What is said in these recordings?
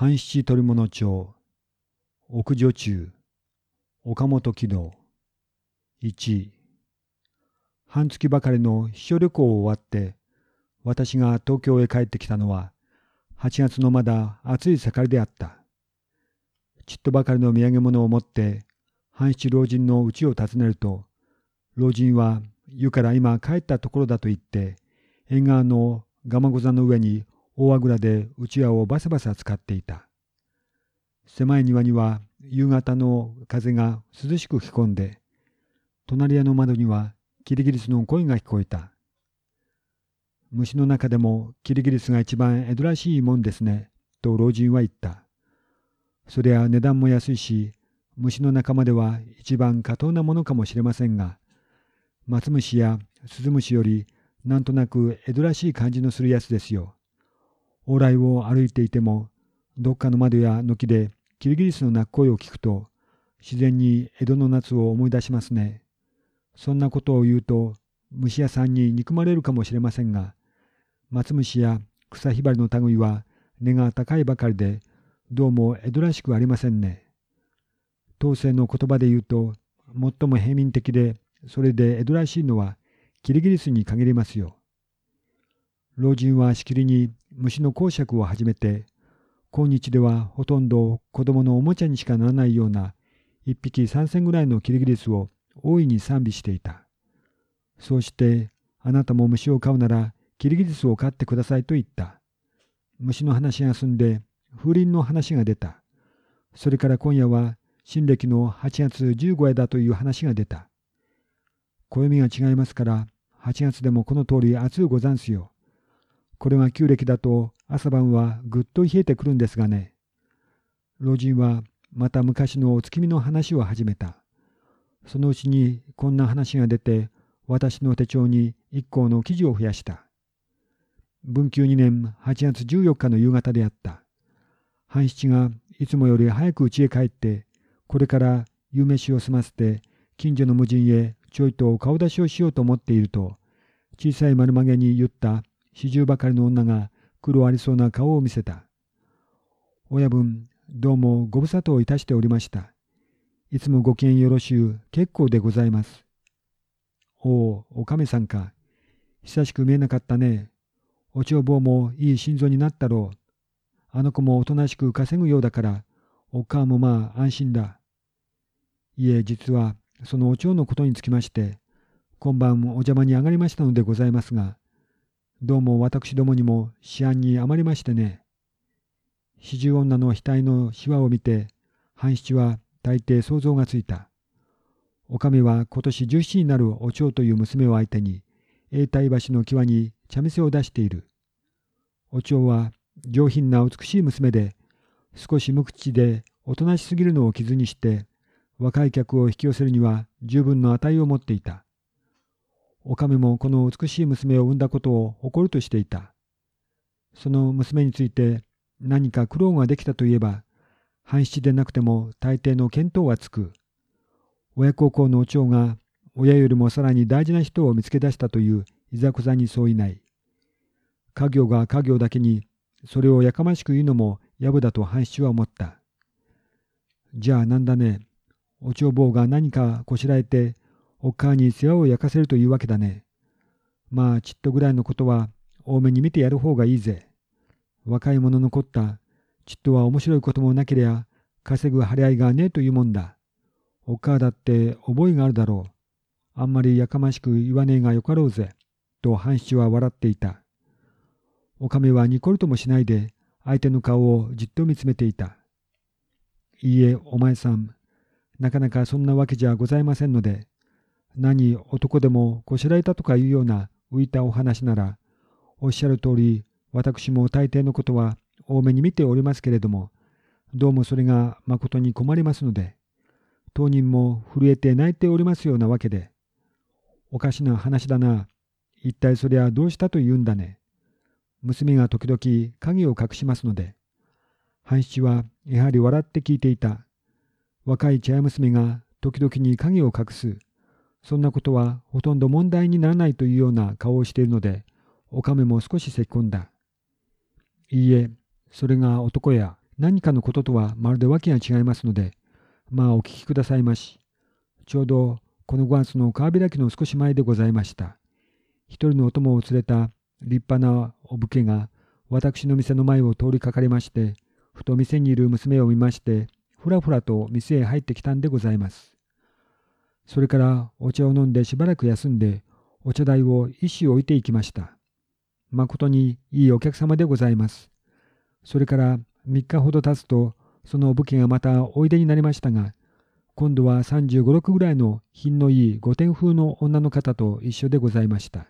半七取物町奥女中岡本軌道1半月ばかりの秘書旅行を終わって私が東京へ帰ってきたのは8月のまだ暑い盛りであった。ちっとばかりの土産物を持って半七老人の家を訪ねると老人は湯から今帰ったところだと言って縁側のガマゴザの上に大あぐらでうちわをバサバサ使っていた。狭い庭には夕方の風が涼しく吹き込んで、隣屋の窓にはキリギリスの声が聞こえた。虫の中でもキリギリスが一番江戸らしいもんですね、と老人は言った。そりゃ値段も安いし、虫の仲間では一番過当なものかもしれませんが、松虫やスズムシよりなんとなく江戸らしい感じのするやつですよ。往来を歩いていても、どっかの窓や軒でキリギリスの鳴く声を聞くと、自然に江戸の夏を思い出しますね。そんなことを言うと、虫屋さんに憎まれるかもしれませんが、松虫や草ひばりの類は根が高いばかりで、どうも江戸らしくありませんね。当世の言葉で言うと、最も平民的で、それで江戸らしいのは、キリギリスに限りますよ。老人はしきりに虫の講釈を始めて、今日ではほとんど子供のおもちゃにしかならないような一匹三千ぐらいのキリギリスを大いに賛美していた。そうして、あなたも虫を飼うならキリギリスを飼ってくださいと言った。虫の話が済んで、風鈴の話が出た。それから今夜は新暦の8月15夜だという話が出た。暦が違いますから、8月でもこの通り暑うござんすよ。これが旧暦だと朝晩はぐっと冷えてくるんですがね。老人はまた昔のお月見の話を始めた。そのうちにこんな話が出て、私の手帳に一行の記事を増やした。文久2年8月14日の夕方であった。半七がいつもより早く家へ帰って、これから夕飯を済ませて、近所の無人へちょいと顔出しをしようと思っていると、小さい丸曲げに言った四十ばかりの女が黒ありそうな顔を見せた。親分、どうもご無沙汰をいたしておりました。いつもご機嫌よろしゅう、結構でございます。おお、お亀さんか。久しく見えなかったね。お帳坊もいい心臓になったろう。あの子もおとなしく稼ぐようだから、お母もまあ安心だ。いえ、実は、そのお蝶のことにつきまして、今晩お邪魔に上がりましたのでございますが、どうも私どもにも思案に余りましてね。四十女の額のしわを見て、半七は大抵想像がついた。おかみは今年十七になるお蝶という娘を相手に、永代橋の際に茶店を出している。お蝶は上品な美しい娘で、少し無口でおとなしすぎるのを傷にして、若い客を引き寄せるには十分の値を持っていた。おかみもこの美しい娘を産んだことを誇るとしていた。その娘について何か苦労ができたといえば、半七でなくても大抵の見当はつく。親孝行のお蝶が親よりもさらに大事な人を見つけ出したといういざこざにそういない。家業が家業だけにそれをやかましく言うのもやぶだと半七は思った。じゃあなんだね、お蝶坊が何かこしらえておっかに世話を焼かせるというわけだね。まあ、ちっとぐらいのことは多めに見てやる方がいいぜ。若い者の凝った、ちっとは面白いこともなけりゃ、稼ぐ張り合いがねえというもんだ。おっかだって覚えがあるだろう。あんまりやかましく言わねえがよかろうぜ。と半七は笑っていた。おかめはニコルともしないで、相手の顔をじっと見つめていた。いいえ、お前さん、なかなかそんなわけじゃございませんので、何男でもこしらえたとかいうような浮いたお話なら、おっしゃる通り、私も大抵のことは多めに見ておりますけれども、どうもそれが誠に困りますので、当人も震えて泣いておりますようなわけで、おかしな話だな。一体そりゃどうしたと言うんだね。娘が時々影を隠しますので、半七はやはり笑って聞いていた。若い茶屋娘が時々に影を隠す。そんなことはほとんど問題にならないというような顔をしているので、おかめも少し咳き込んだ。いいえ、それが男や、何かのこととはまるで訳が違いますので、まあお聞きくださいまし。ちょうどこの5月の川開きの少し前でございました。一人のお供を連れた立派なお武家が私の店の前を通りかかりまして、ふと店にいる娘を見まして、ふらふらと店へ入ってきたんでございます。それからお茶を飲んでしばらく休んで、お茶代を一紙置いていきました。まことにいいお客様でございます。それから3日ほど経つと、その武家がまたおいでになりましたが、今度は35、6ぐらいの品のいい御殿風の女の方と一緒でございました。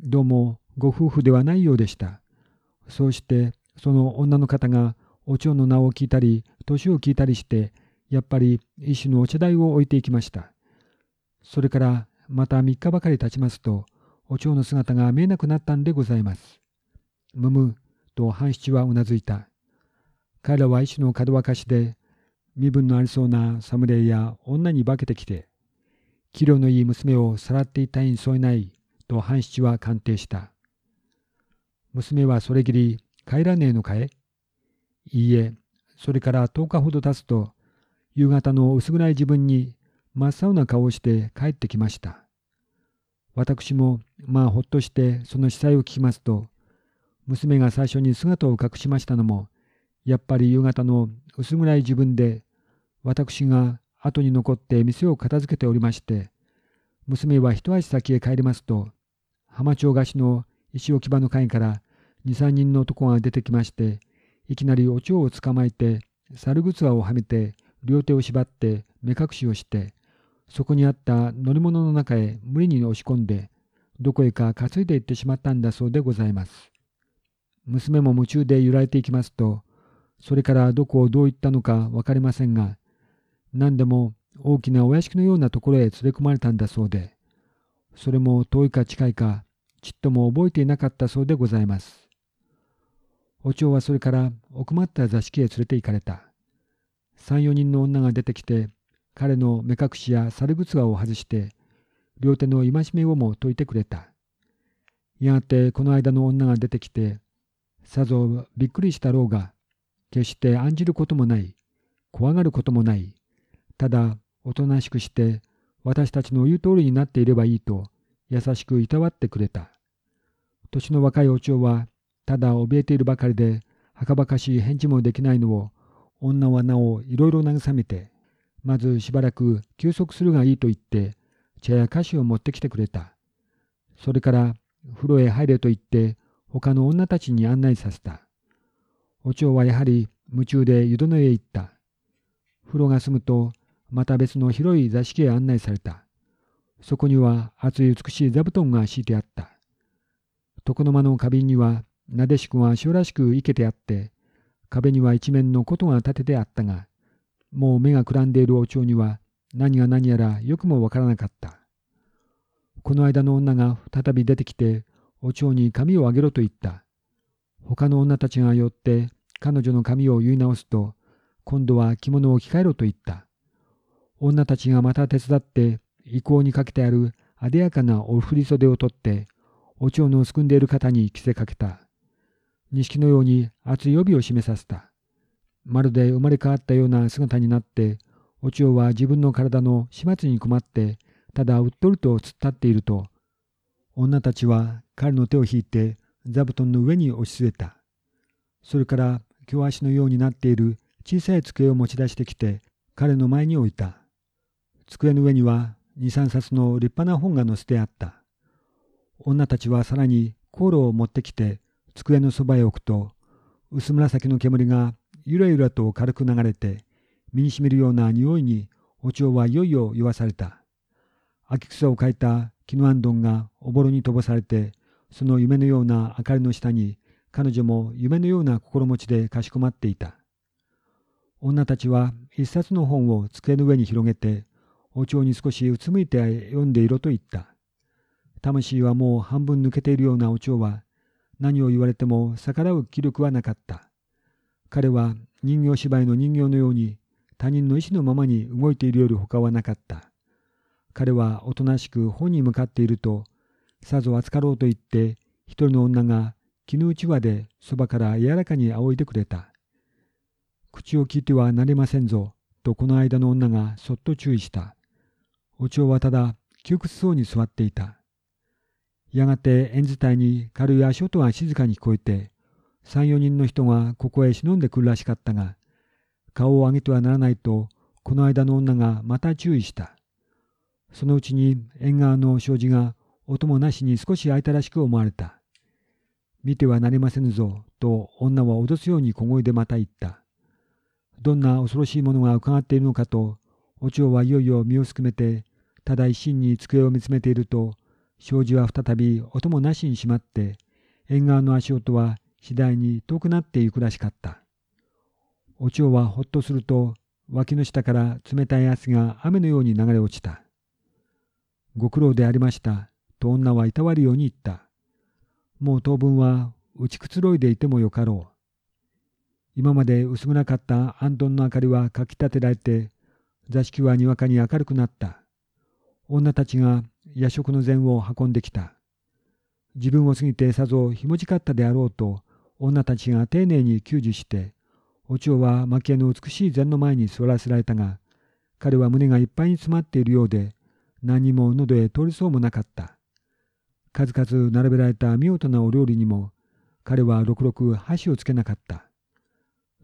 どうもご夫婦ではないようでした。そうしてその女の方がお蝶の名を聞いたり、年を聞いたりして、やっぱり一種のお茶代を置いていきました。それからまた3日ばかり経ちますと、お蝶の姿が見えなくなったんでございます。むむと半七はうなずいた。彼らは一種の門若しで、身分のありそうな侍や女に化けてきて、器量のいい娘をさらっていたいに添えないと半七は鑑定した。娘はそれぎり帰らねえのかい？いいえ、それから10日ほど経つと、夕方の薄暗い自分に真っ青な顔をして帰ってきました。私もまあほっとしてその司祭を聞きますと、娘が最初に姿を隠しましたのも、やっぱり夕方の薄暗い自分で、私が後に残って店を片付けておりまして、娘は一足先へ帰りますと、浜町菓子の石置き場の階から二三人の男が出てきまして、いきなりお蝶を捕まえて、猿靴輪をはめて、両手を縛って目隠しをして、そこにあった乗り物の中へ無理に押し込んで、どこへか担いでいってしまったんだそうでございます。娘も夢中で揺られていきますと、それからどこをどう行ったのか分かりませんが、何でも大きなお屋敷のようなところへ連れ込まれたんだそうで、それも遠いか近いか、ちっとも覚えていなかったそうでございます。お蝶はそれから奥まった座敷へ連れて行かれた。三四人の女が出てきて、彼の目隠しや猿靴輪を外して、両手の戒めをも解いてくれた。やがてこの間の女が出てきて、さぞびっくりしたろうが、決して案じることもない、怖がることもない、ただおとなしくして私たちの言う通りになっていればいいと優しくいたわってくれた。年の若いお蝶はただ怯えているばかりではかばかしい返事もできないのを女はなおいろいろ慰めてまずしばらく休息するがいいと言って茶や菓子を持ってきてくれた。それから風呂へ入れと言って他の女たちに案内させた。お蝶はやはり夢中で湯殿へ行った。風呂が済むと、また別の広い座敷へ案内された。そこには厚い美しい座布団が敷いてあった。床の間の花瓶には、なでしこが塩らしく生けてあって、壁には一面の琴が立ててあったが、もう目がくらんでいるお蝶には何が何やらよくもわからなかった。この間の女が再び出てきて、お蝶に髪をあげろと言った。他の女たちが寄って彼女の髪を結い直すと、今度は着物を着替えろと言った。女たちがまた手伝って意向にかけてあるあでやかなお振り袖を取って、お蝶のすくんでいる肩に着せかけた。錦のように熱い帯を締めさせた。まるで生まれ変わったような姿になって、お蝶は自分の体の始末に困って、ただうっとりと突っ立っていると、女たちは彼の手を引いて座布団の上に押し据えた。それから京足のようになっている小さい机を持ち出してきて彼の前に置いた。机の上には二三冊の立派な本が載せてあった。女たちはさらに香炉を持ってきて机のそばへ置くと薄紫の煙がゆらゆらと軽く流れて身にしみるような匂いにお蝶はいよいよ言わされた。秋草を描いた木のあんどんがおぼろに飛ばされてその夢のような明かりの下に彼女も夢のような心持ちでかしこまっていた。女たちは一冊の本を机の上に広げて、お蝶に少しうつむいて読んでいろと言った。魂はもう半分抜けているようなお蝶は、何を言われても逆らう気力はなかった。彼は人形芝居の人形のように他人の意志のままに動いているより他はなかった。彼はおとなしく本に向かっていると、さぞ扱ろうと言って、一人の女が絹うちわでそばから柔らかに仰いでくれた。口を聞いてはなりませんぞ、とこの間の女がそっと注意した。お蝶はただ窮屈そうに座っていた。やがて縁伝いに軽い足音が静かに聞こえて、三四人の人がここへ忍んでくるらしかったが、顔を上げてはならないと、この間の女がまた注意した。そのうちに縁側の障子が音もなしに少し開いたらしく思われた。見てはなりませぬぞ、と女は脅すように小声でまた言った。どんな恐ろしいものが伺っているのかと、お蝶はいよいよ身をすくめて、ただ一心に机を見つめていると、障子は再び音もなしに閉まって、縁側の足音は次第に遠くなっていくらしかった。お蝶はほっとすると、脇の下から冷たい汗が雨のように流れ落ちた。ご苦労でありました、と女はいたわるように言った。もう当分は打ちくつろいでいてもよかろう。今まで薄暗かったアンドンの明かりはかきたてられて、座敷はにわかに明るくなった。女たちが夜食の膳を運んできた。自分を過ぎてさぞひもじかったであろうと、女たちが丁寧に救助して、お蝶は蒔絵の美しい膳の前に座らせられたが、彼は胸がいっぱいに詰まっているようで、何も喉へ通りそうもなかった。数々並べられた見事なお料理にも、彼はろくろく箸をつけなかった。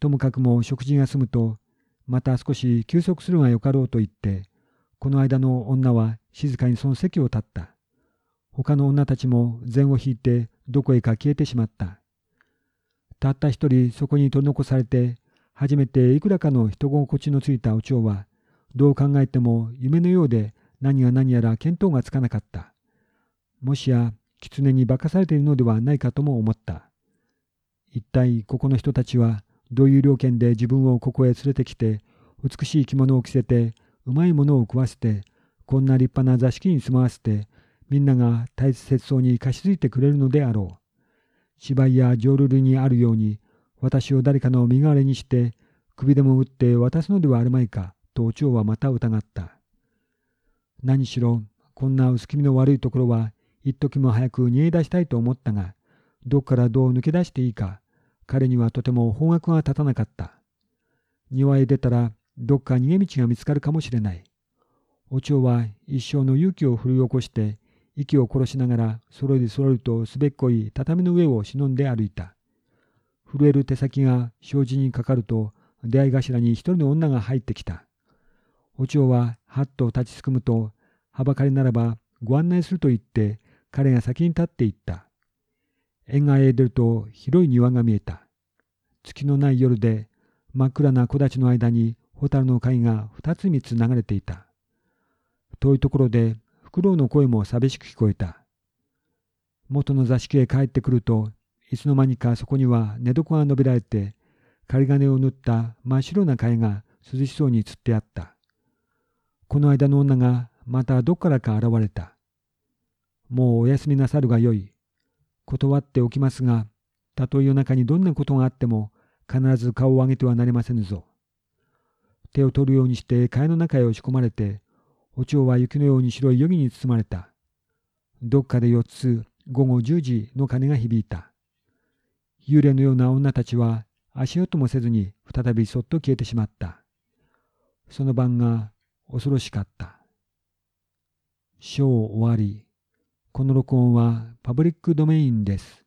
ともかくも食事が済むと、また少し休息するがよかろうと言って、この間の女は静かにその席を立った。他の女たちも前を引いてどこへか消えてしまった。たった一人そこに取り残されて、初めていくらかの人心地のついたお蝶は、どう考えても夢のようで何が何やら見当がつかなかった。もしや狐に化かされているのではないかとも思った。一体ここの人たちはどういう料件で自分をここへ連れてきて、美しい着物を着せて、うまいものを食わせて、こんな立派な座敷に住まわせて、みんなが大切そうに貸し付いてくれるのであろう。芝居や浄瑠璃にあるように、私を誰かの身代わりにして、首でも打って渡すのではあるまいか、とお蝶はまた疑った。何しろ、こんな薄気味の悪いところは、一時も早く逃げ出したいと思ったが、どっからどう抜け出していいか、彼にはとても方角が立たなかった。庭へ出たら、どっか逃げ道が見つかるかもしれない。お蝶は一生の勇気を振り起こして、息を殺しながら、そろりそろりとすべっこい畳の上を忍んで歩いた。震える手先が障子にかかると、出会い頭に一人の女が入ってきた。お蝶ははっと立ちすくむと、はばかりならばご案内すると言って、彼が先に立っていった。縁側へ出ると広い庭が見えた。月のない夜で真っ暗な木立の間に蛍の貝が二つ三つ流れていた。遠いところでフクロウの声も寂しく聞こえた。元の座敷へ帰ってくるといつの間にかそこには寝床が伸びられて仮金を塗った真っ白な貝が涼しそうに釣ってあった。この間の女がまたどっからか現れた。もうお休みなさるがよい。断っておきますが、たとえ夜中にどんなことがあっても、必ず顔を上げてはなりませぬぞ。手を取るようにして蚊帳の中へ押し込まれて、お蝶は雪のように白い余儀に包まれた。どっかで四つ、午後十時の鐘が響いた。幽霊のような女たちは足音もせずに再びそっと消えてしまった。その晩が恐ろしかった。章終わり。この録音はパブリックドメインです。